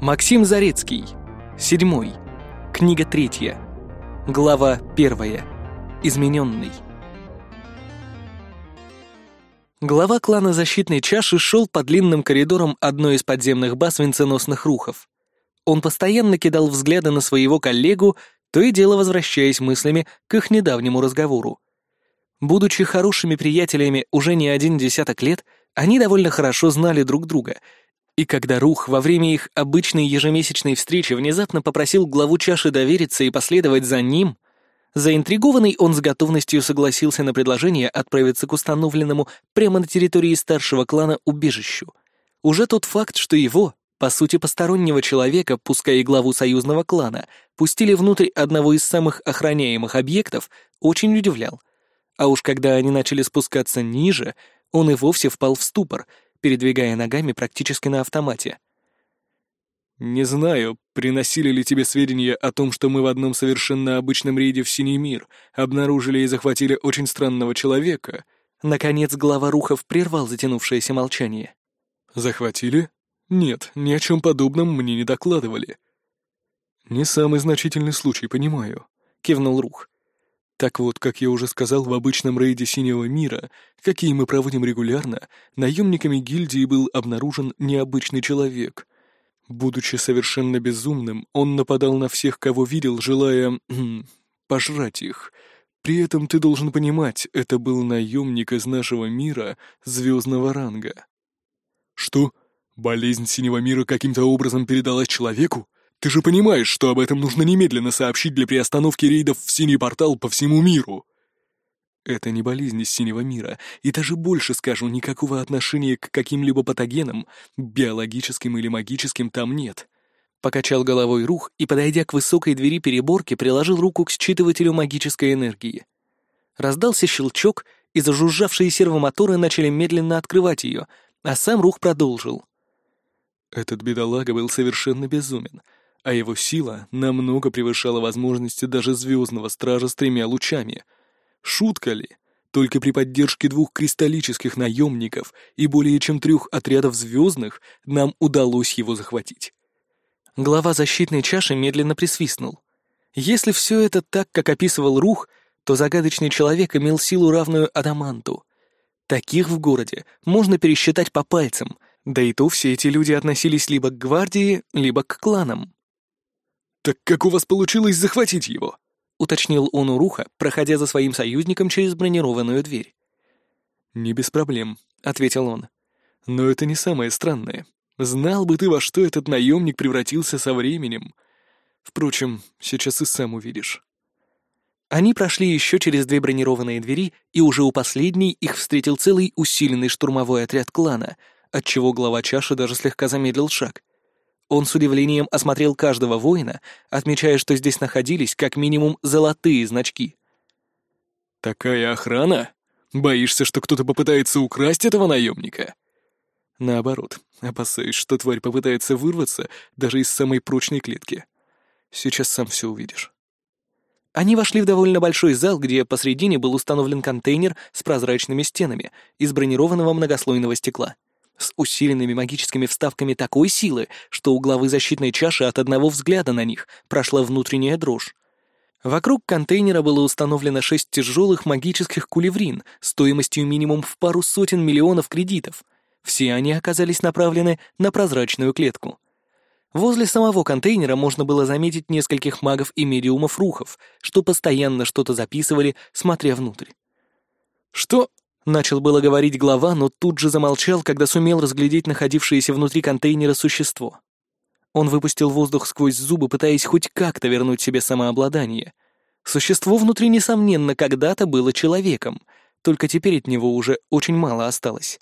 Максим Зарецкий. Седьмой. Книга третья. Глава первая. Измененный. Глава клана Защитной Чаши шел по длинным коридорам одной из подземных баз венценосных рухов. Он постоянно кидал взгляды на своего коллегу, то и дело возвращаясь мыслями к их недавнему разговору. Будучи хорошими приятелями уже не один десяток лет, они довольно хорошо знали друг друга — и когда Рух во время их обычной ежемесячной встречи внезапно попросил главу чаши довериться и последовать за ним, заинтригованный он с готовностью согласился на предложение отправиться к установленному прямо на территории старшего клана убежищу. Уже тот факт, что его, по сути постороннего человека, пускай и главу союзного клана, пустили внутрь одного из самых охраняемых объектов, очень удивлял. А уж когда они начали спускаться ниже, он и вовсе впал в ступор — передвигая ногами практически на автомате. «Не знаю, приносили ли тебе сведения о том, что мы в одном совершенно обычном рейде в Синий мир обнаружили и захватили очень странного человека». Наконец глава Рухов прервал затянувшееся молчание. «Захватили? Нет, ни о чем подобном мне не докладывали». «Не самый значительный случай, понимаю», — кивнул Рух. Так вот, как я уже сказал, в обычном рейде Синего мира, какие мы проводим регулярно, наемниками гильдии был обнаружен необычный человек. Будучи совершенно безумным, он нападал на всех, кого видел, желая... пожрать их. При этом ты должен понимать, это был наемник из нашего мира звездного ранга. Что? Болезнь Синего мира каким-то образом передалась человеку? Ты же понимаешь, что об этом нужно немедленно сообщить для приостановки рейдов в Синий портал по всему миру. Это не болезнь из Синего мира, и даже больше скажу, никакого отношения к каким-либо патогенам, биологическим или магическим, там нет. Покачал головой Рух и, подойдя к высокой двери переборки, приложил руку к считывателю магической энергии. Раздался щелчок, и зажужжавшие сервомоторы начали медленно открывать ее, а сам Рух продолжил. Этот бедолага был совершенно безумен — а его сила намного превышала возможности даже звездного стража с тремя лучами. Шутка ли? Только при поддержке двух кристаллических наемников и более чем трех отрядов звездных нам удалось его захватить. Глава защитной чаши медленно присвистнул. Если все это так, как описывал Рух, то загадочный человек имел силу, равную Адаманту. Таких в городе можно пересчитать по пальцам, да и то все эти люди относились либо к гвардии, либо к кланам. «Так как у вас получилось захватить его?» — уточнил он у Руха, проходя за своим союзником через бронированную дверь. «Не без проблем», — ответил он. «Но это не самое странное. Знал бы ты, во что этот наемник превратился со временем. Впрочем, сейчас и сам увидишь». Они прошли еще через две бронированные двери, и уже у последней их встретил целый усиленный штурмовой отряд клана, отчего глава чаши даже слегка замедлил шаг. Он с удивлением осмотрел каждого воина, отмечая, что здесь находились как минимум золотые значки. «Такая охрана? Боишься, что кто-то попытается украсть этого наемника?» «Наоборот, опасаюсь, что тварь попытается вырваться даже из самой прочной клетки. Сейчас сам все увидишь». Они вошли в довольно большой зал, где посредине был установлен контейнер с прозрачными стенами из бронированного многослойного стекла с усиленными магическими вставками такой силы, что у главы защитной чаши от одного взгляда на них прошла внутренняя дрожь. Вокруг контейнера было установлено шесть тяжелых магических кулеврин стоимостью минимум в пару сотен миллионов кредитов. Все они оказались направлены на прозрачную клетку. Возле самого контейнера можно было заметить нескольких магов и медиумов-рухов, что постоянно что-то записывали, смотря внутрь. «Что?» Начал было говорить глава, но тут же замолчал, когда сумел разглядеть находившееся внутри контейнера существо. Он выпустил воздух сквозь зубы, пытаясь хоть как-то вернуть себе самообладание. Существо внутри, несомненно, когда-то было человеком, только теперь от него уже очень мало осталось.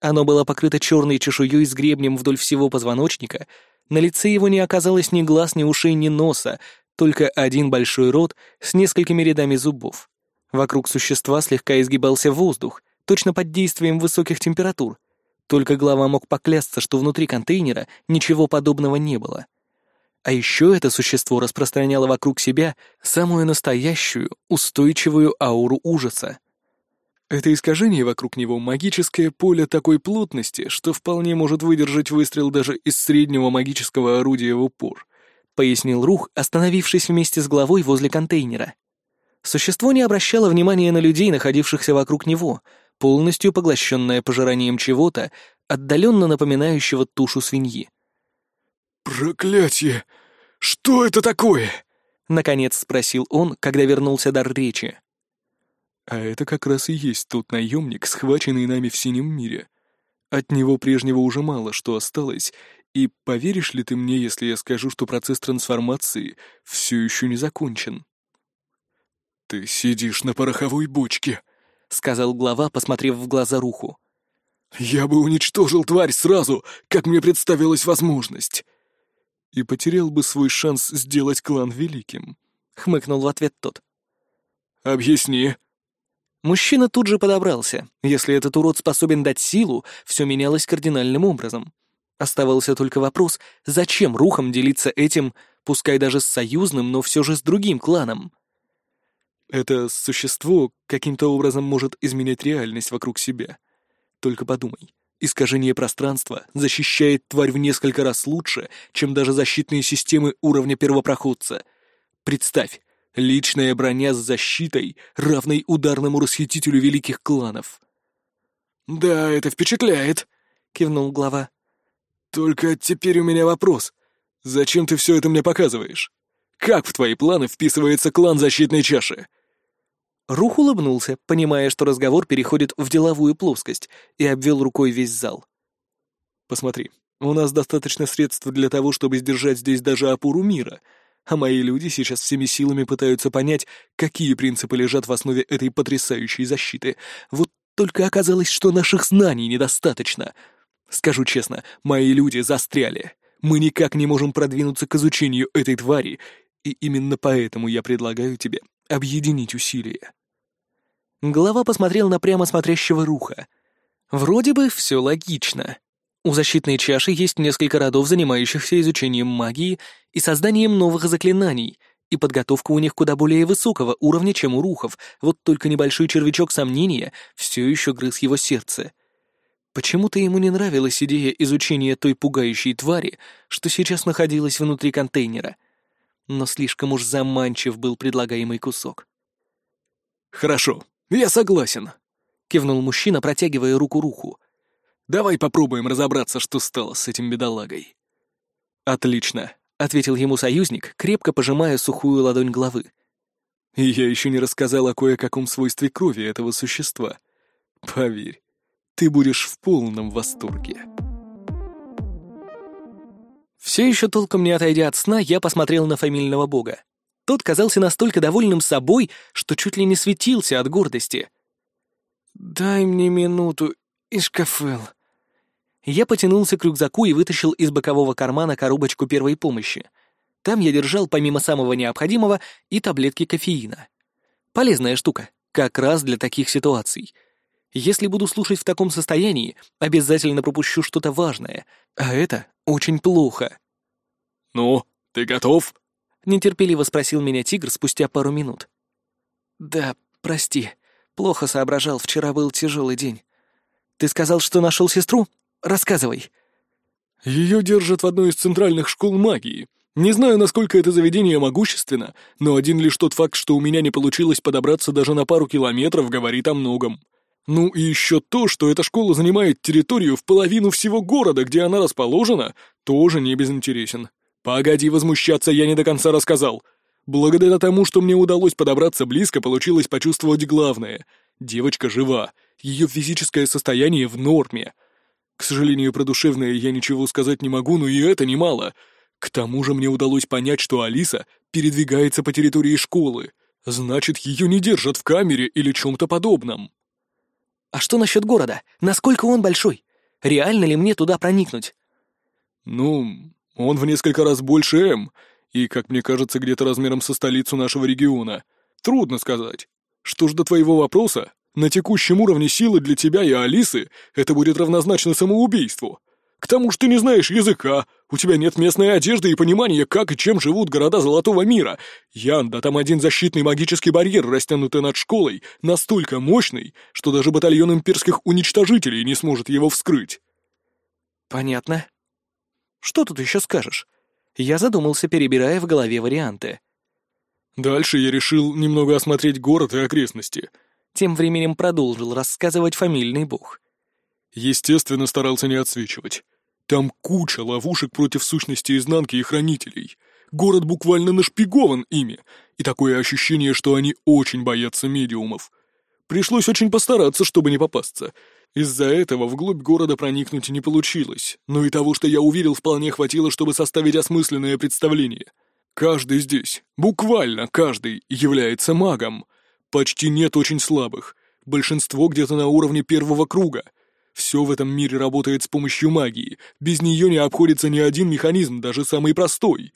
Оно было покрыто черной чешуей с гребнем вдоль всего позвоночника, на лице его не оказалось ни глаз, ни ушей, ни носа, только один большой рот с несколькими рядами зубов. Вокруг существа слегка изгибался воздух, точно под действием высоких температур. Только глава мог поклясться, что внутри контейнера ничего подобного не было. А еще это существо распространяло вокруг себя самую настоящую, устойчивую ауру ужаса. Это искажение вокруг него — магическое поле такой плотности, что вполне может выдержать выстрел даже из среднего магического орудия в упор, — пояснил Рух, остановившись вместе с главой возле контейнера. Существо не обращало внимания на людей, находившихся вокруг него, полностью поглощенное пожиранием чего-то, отдаленно напоминающего тушу свиньи. «Проклятие! Что это такое?» — наконец спросил он, когда вернулся дар речи. «А это как раз и есть тот наемник, схваченный нами в синем мире. От него прежнего уже мало что осталось, и поверишь ли ты мне, если я скажу, что процесс трансформации все еще не закончен?» «Ты сидишь на пороховой бочке», — сказал глава, посмотрев в глаза Руху. «Я бы уничтожил тварь сразу, как мне представилась возможность!» «И потерял бы свой шанс сделать клан великим», — хмыкнул в ответ тот. «Объясни». Мужчина тут же подобрался. Если этот урод способен дать силу, все менялось кардинальным образом. Оставался только вопрос, зачем рухам делиться этим, пускай даже с союзным, но все же с другим кланом? Это существо каким-то образом может изменять реальность вокруг себя. Только подумай, искажение пространства защищает тварь в несколько раз лучше, чем даже защитные системы уровня первопроходца. Представь, личная броня с защитой, равной ударному расхитителю великих кланов. «Да, это впечатляет», — кивнул глава. «Только теперь у меня вопрос. Зачем ты все это мне показываешь? Как в твои планы вписывается клан защитной чаши?» Рух улыбнулся, понимая, что разговор переходит в деловую плоскость, и обвел рукой весь зал. «Посмотри, у нас достаточно средств для того, чтобы сдержать здесь даже опору мира, а мои люди сейчас всеми силами пытаются понять, какие принципы лежат в основе этой потрясающей защиты. Вот только оказалось, что наших знаний недостаточно. Скажу честно, мои люди застряли. Мы никак не можем продвинуться к изучению этой твари, и именно поэтому я предлагаю тебе объединить усилия. Глава посмотрел на прямо смотрящего Руха. Вроде бы все логично. У защитной чаши есть несколько родов, занимающихся изучением магии и созданием новых заклинаний, и подготовка у них куда более высокого уровня, чем у Рухов, вот только небольшой червячок сомнения все еще грыз его сердце. Почему-то ему не нравилась идея изучения той пугающей твари, что сейчас находилась внутри контейнера. Но слишком уж заманчив был предлагаемый кусок. «Хорошо, «Я согласен», — кивнул мужчина, протягивая руку Руху. «Давай попробуем разобраться, что стало с этим бедолагой». «Отлично», — ответил ему союзник, крепко пожимая сухую ладонь главы. «И я еще не рассказал о кое-каком свойстве крови этого существа. Поверь, ты будешь в полном восторге». Все еще толком не отойдя от сна, я посмотрел на фамильного бога. Тот казался настолько довольным собой, что чуть ли не светился от гордости. «Дай мне минуту, Ишкафел». Я потянулся к рюкзаку и вытащил из бокового кармана коробочку первой помощи. Там я держал, помимо самого необходимого, и таблетки кофеина. Полезная штука, как раз для таких ситуаций. Если буду слушать в таком состоянии, обязательно пропущу что-то важное, а это очень плохо. «Ну, ты готов?» Нетерпеливо спросил меня тигр спустя пару минут. «Да, прости. Плохо соображал, вчера был тяжелый день. Ты сказал, что нашел сестру? Рассказывай». Ее держат в одной из центральных школ магии. Не знаю, насколько это заведение могущественно, но один лишь тот факт, что у меня не получилось подобраться даже на пару километров, говорит о многом. Ну и еще то, что эта школа занимает территорию в половину всего города, где она расположена, тоже не безинтересен. «Погоди возмущаться, я не до конца рассказал. Благодаря тому, что мне удалось подобраться близко, получилось почувствовать главное. Девочка жива, ее физическое состояние в норме. К сожалению, про душевное я ничего сказать не могу, но и это немало. К тому же мне удалось понять, что Алиса передвигается по территории школы. Значит, ее не держат в камере или чем-то подобном». «А что насчет города? Насколько он большой? Реально ли мне туда проникнуть?» «Ну, он в несколько раз больше М, и, как мне кажется, где-то размером со столицу нашего региона. Трудно сказать. Что ж до твоего вопроса, на текущем уровне силы для тебя и Алисы это будет равнозначно самоубийству. К тому же ты не знаешь языка, У тебя нет местной одежды и понимания, как и чем живут города Золотого мира. Ян, да там один защитный магический барьер, растянутый над школой, настолько мощный, что даже батальон имперских уничтожителей не сможет его вскрыть». «Понятно. Что тут еще скажешь?» Я задумался, перебирая в голове варианты. Дальше я решил немного осмотреть город и окрестности. Тем временем продолжил рассказывать фамильный бог. Естественно, старался не отсвечивать. Там куча ловушек против сущности изнанки и хранителей. Город буквально нашпигован ими, и такое ощущение, что они очень боятся медиумов. Пришлось очень постараться, чтобы не попасться. Из-за этого вглубь города проникнуть не получилось, но и того, что я увидел, вполне хватило, чтобы составить осмысленное представление — Каждый здесь, буквально каждый, является магом. Почти нет очень слабых. Большинство где-то на уровне первого круга. Все в этом мире работает с помощью магии. Без нее не обходится ни один механизм, даже самый простой.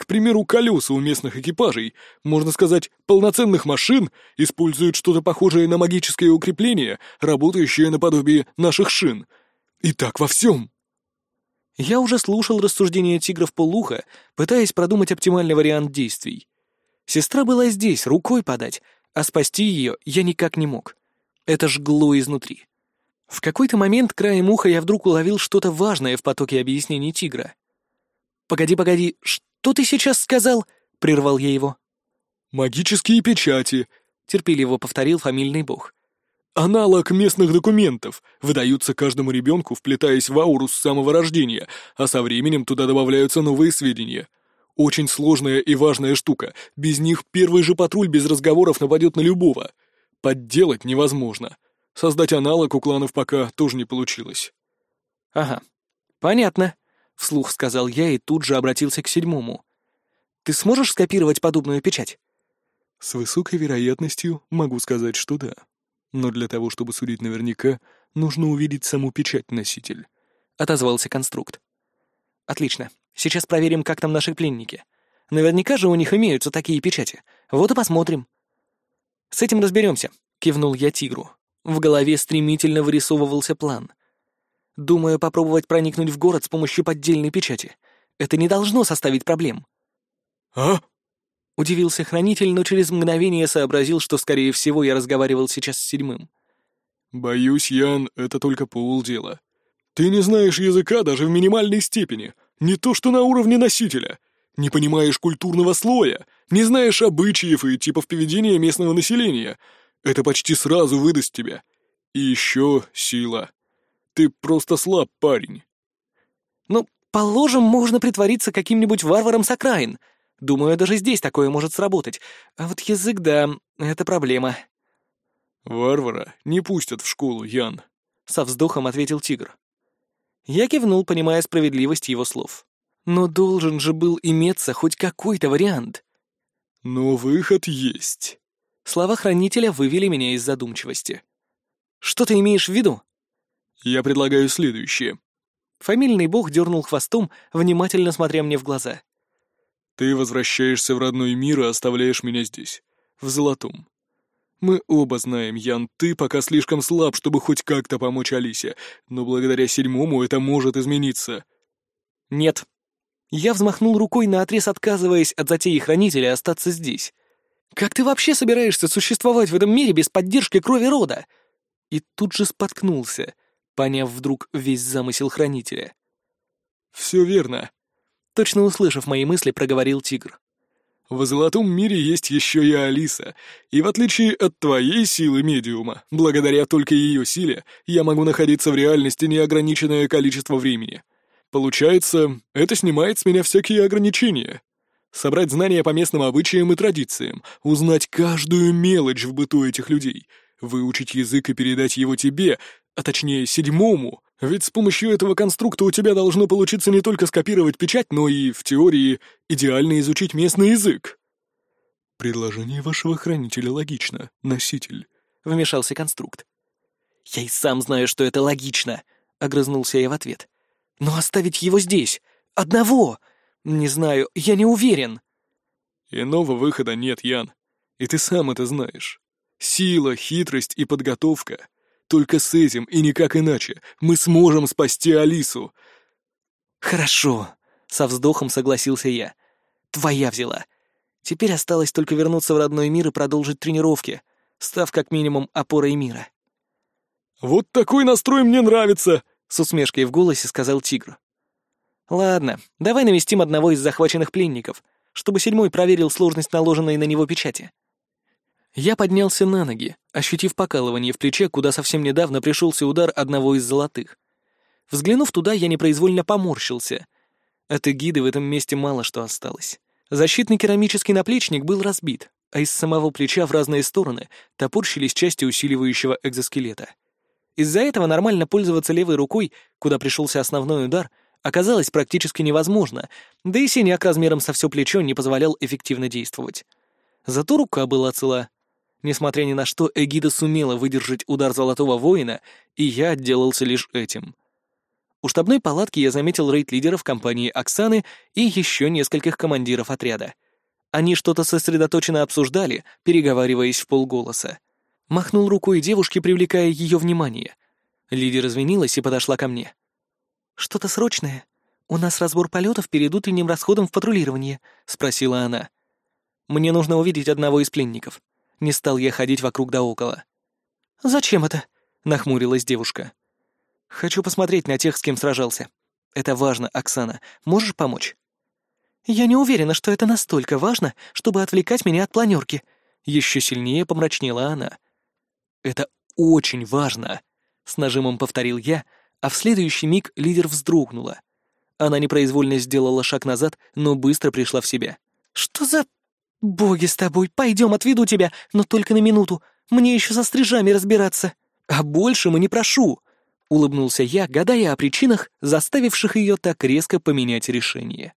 К примеру, колеса у местных экипажей, можно сказать, полноценных машин, используют что-то похожее на магическое укрепление, работающее наподобие наших шин. И так во всем. Я уже слушал рассуждения тигров полуха, пытаясь продумать оптимальный вариант действий. Сестра была здесь, рукой подать, а спасти ее я никак не мог. Это жгло изнутри. В какой-то момент краем уха я вдруг уловил что-то важное в потоке объяснений тигра. «Погоди, погоди, что ты сейчас сказал?» — прервал я его. «Магические печати», — терпеливо повторил фамильный бог. Аналог местных документов, выдаются каждому ребенку, вплетаясь в ауру с самого рождения, а со временем туда добавляются новые сведения. Очень сложная и важная штука. Без них первый же патруль без разговоров нападет на любого. Подделать невозможно. Создать аналог у кланов пока тоже не получилось. «Ага, понятно», — вслух сказал я и тут же обратился к седьмому. «Ты сможешь скопировать подобную печать?» «С высокой вероятностью могу сказать, что да», но для того, чтобы судить наверняка, нужно увидеть саму печать-носитель», — отозвался конструкт. «Отлично. Сейчас проверим, как там наши пленники. Наверняка же у них имеются такие печати. Вот и посмотрим». «С этим разберемся», — кивнул я тигру. В голове стремительно вырисовывался план. «Думаю, попробовать проникнуть в город с помощью поддельной печати. Это не должно составить проблем». «А?» Удивился хранитель, но через мгновение сообразил, что, скорее всего, я разговаривал сейчас с седьмым. «Боюсь, Ян, это только полдела. Ты не знаешь языка даже в минимальной степени, не то что на уровне носителя. Не понимаешь культурного слоя, не знаешь обычаев и типов поведения местного населения. Это почти сразу выдаст тебя. И еще сила. Ты просто слаб, парень». «Ну, положим, можно притвориться каким-нибудь варваром с окраин», Думаю, даже здесь такое может сработать. А вот язык, да, это проблема». «Варвара не пустят в школу, Ян», — со вздохом ответил тигр. Я кивнул, понимая справедливость его слов. Но должен же был иметься хоть какой-то вариант. «Но выход есть». Слова хранителя вывели меня из задумчивости. «Что ты имеешь в виду?» «Я предлагаю следующее». Фамильный бог дернул хвостом, внимательно смотря мне в глаза. Ты возвращаешься в родной мир и оставляешь меня здесь, в Золотом. Мы оба знаем, Ян, ты пока слишком слаб, чтобы хоть как-то помочь Алисе, но благодаря седьмому это может измениться. Нет. Я взмахнул рукой наотрез, отказываясь от затеи хранителя остаться здесь. Как ты вообще собираешься существовать в этом мире без поддержки крови рода? И тут же споткнулся, поняв вдруг весь замысел хранителя. Все верно. Точно услышав мои мысли, проговорил тигр. В золотом мире есть еще и Алиса, и в отличие от твоей силы медиума, благодаря только ее силе, я могу находиться в реальности неограниченное количество времени. Получается, это снимает с меня всякие ограничения. Собрать знания по местным обычаям и традициям, узнать каждую мелочь в быту этих людей, выучить язык и передать его тебе, а точнее седьмому, ведь с помощью этого конструкта у тебя должно получиться не только скопировать печать, но и, в теории, идеально изучить местный язык. Предложение вашего хранителя логично, носитель, — вмешался конструкт. Я и сам знаю, что это логично, — огрызнулся я в ответ. Но оставить его здесь, одного, не знаю, я не уверен. Иного выхода нет, Ян, и ты сам это знаешь. Сила, хитрость и подготовка — только с этим и никак иначе мы сможем спасти Алису. Хорошо, Со вздохом согласился я. «Твоя взяла. Теперь осталось только вернуться в родной мир и продолжить тренировки, став как минимум опорой мира». «Вот такой настрой мне нравится!» — с усмешкой в голосе сказал тигр. «Ладно, давай навестим одного из захваченных пленников, чтобы седьмой проверил сложность наложенной на него печати». Я поднялся на ноги, ощутив покалывание в плече, куда совсем недавно пришелся удар одного из золотых. Взглянув туда, я непроизвольно поморщился. От эгиды в этом месте мало что осталось. Защитный керамический наплечник был разбит, а из самого плеча в разные стороны топорщились части усиливающего экзоскелета. Из-за этого нормально пользоваться левой рукой, куда пришелся основной удар, оказалось практически невозможно, да и синяк размером со все плечо не позволял эффективно действовать. Зато рука была цела. Несмотря ни на что, Эгида сумела выдержать удар Золотого Воина, и я отделался лишь этим. У штабной палатки я заметил рейд-лидеров компании Оксаны и еще нескольких командиров отряда. Они что-то сосредоточенно обсуждали, переговариваясь в полголоса. Махнул рукой девушке, привлекая ее внимание. Лидия извинилась и подошла ко мне. «Что-то срочное? У нас разбор полетов перед утренним расходом в патрулирование», — спросила она. «Мне нужно увидеть одного из пленников». Не стал я ходить вокруг да около. «Зачем это?» — нахмурилась девушка. «Хочу посмотреть на тех, с кем сражался. Это важно, Оксана. Можешь помочь?» «Я не уверена, что это настолько важно, чтобы отвлекать меня от планерки», — еще сильнее помрачнела она. «Это очень важно», — с нажимом повторил я, а в следующий миг лидер вздрогнула. Она непроизвольно сделала шаг назад, но быстро пришла в себя. «Что за...» «Боги с тобой, пойдем, отведу тебя, но только на минуту. Мне еще со стрижами разбираться». «А больше мы не прошу», — улыбнулся я, гадая о причинах, заставивших ее так резко поменять решение.